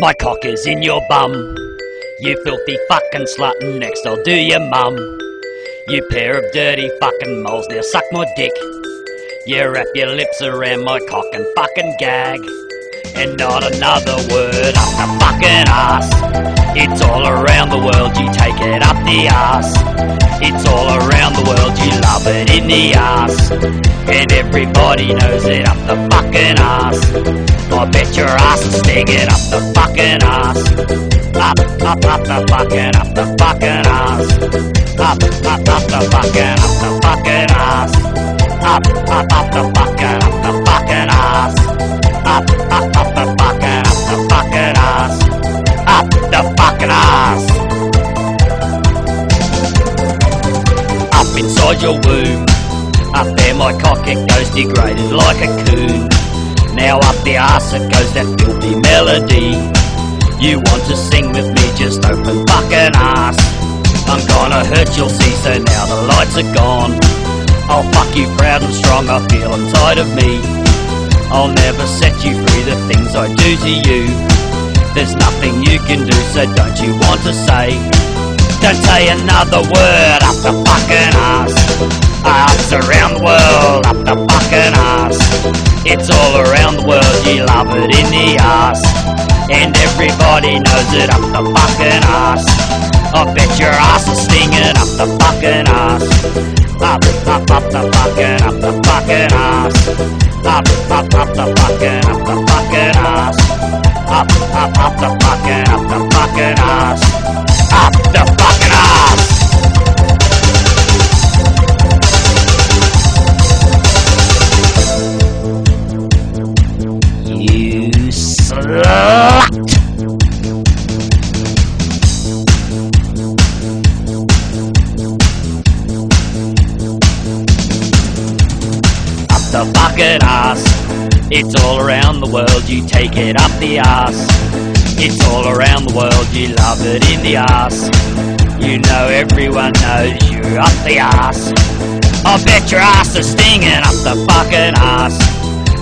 My cock is in your bum. You filthy fucking slut, and next I'll do your mum. You pair of dirty fucking moles, now suck my dick. You wrap your lips around my cock and fucking gag. And not another word up the fucking ass. It's all around the world, you take it up the ass. It's all around the world, you love it in the ass. And everybody knows it up the fucking ass. I bet your ass is stinging up the fucking ass. Up, up, up the fucking, up the fucking ass. Up, up, up the fucking, up the fucking ass. Up, up, up the fucking, up the inside your womb. Up there my cock it goes degraded like a coon. Now up the arse it goes that filthy melody. You want to sing with me, just open fucking ass. I'm gonna hurt you'll see, so now the lights are gone. I'll fuck you proud and strong, I feel inside of me. I'll never set you free, the things I do to you. There's nothing you can do, so don't you want to say? Don't say another word up the fucking the ass. And everybody knows it up the fucking ass. I bet your ass is stinging up the fucking ass. Up, up, up the fucking, up the fucking ass. Up, up, up the fucking, up the fucking ass. Up, up, up the fucking, up the fucking ass. Up the fucking ass. It's all around the world, you take it up the ass. It's all around the world, you love it in the ass. You know everyone knows you're up the ass. I bet your ass is stinging up the fucking ass.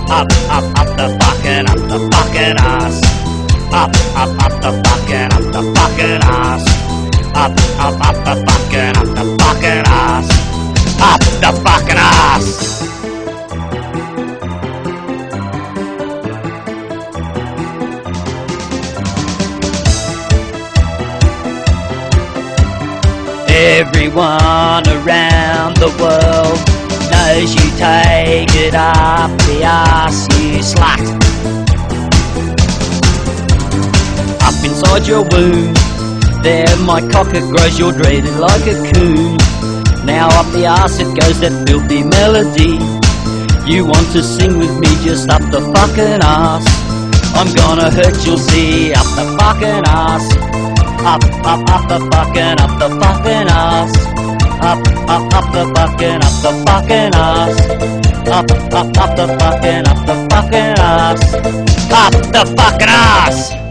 Up, up, up the fucking, up the fucking ass. Up, up, up the fucking, up the fucking ass. Up, up, up the fucking, up the fucking ass. Up the fucking ass. Everyone around the world knows you take it up the ass, you slut. Up inside your womb, there my cock it grows, you're dreaded like a coon. Now up the ass it goes, that filthy melody. You want to sing with me, just up the fucking ass. I'm gonna hurt, you'll see, up the fucking ass. Up, up, up the fucking, up the fucking ass. Up, up, up the fucking, up the fucking ass. Up, up, up the fucking, up the fucking ass. Up the fucking ass.